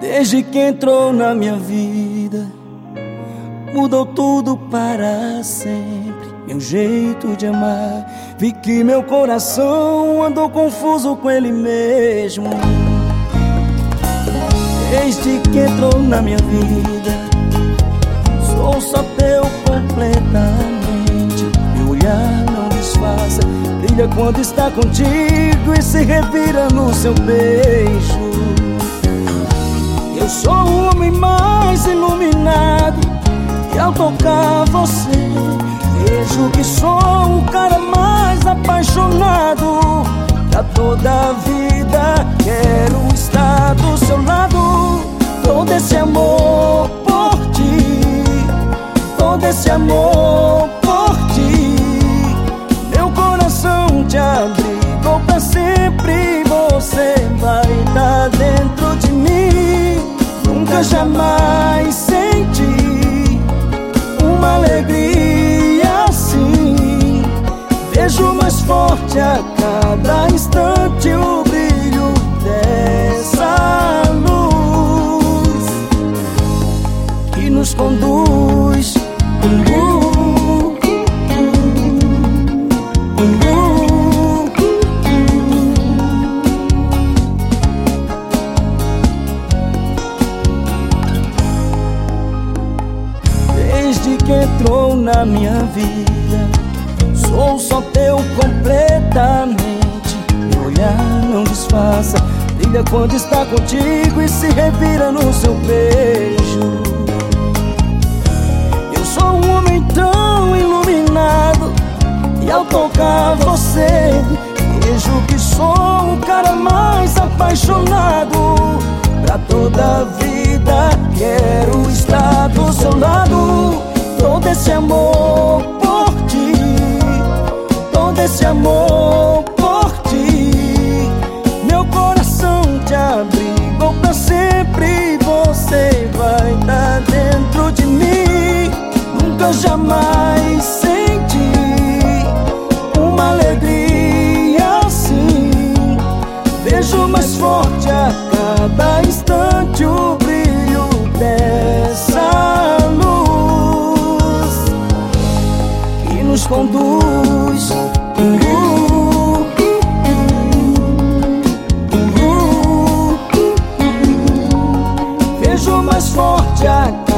Desde que entrou na minha vida, mudou tudo para sempre. Meu jeito de amar, vi que meu coração andou confuso com ele mesmo. Desde que entrou na minha vida, sou só teu completamente. Meu olhar não disfarça, brilha quando está contigo e se revira no seu beijo. Eu sou o homem mais iluminado E ao tocar você Vejo que sou o cara mais apaixonado Pra toda a vida esse amor por ti. Todo esse amor por ti. Meu coração te abrigou pra sempre. Você vai estar dentro de mim. Nunca jamais senti uma alegria assim. Vejo mais forte a cada instante conduz. desde que entrou na minha vida. Sou só teu completamente. Meu olhar não disfarça, brilha quando está contigo e se revira no seu beijo. Um homem tão iluminado e ao tocar você vejo que sou o cara mais apaixonado pra toda a vida. Quero estar do seu lado todo esse amor Nunca jamais senti uma alegria assim. Vejo mais forte a cada instante o brilho dessa nos conduz. Uh, uh, uh, Vejo mais forte a cada.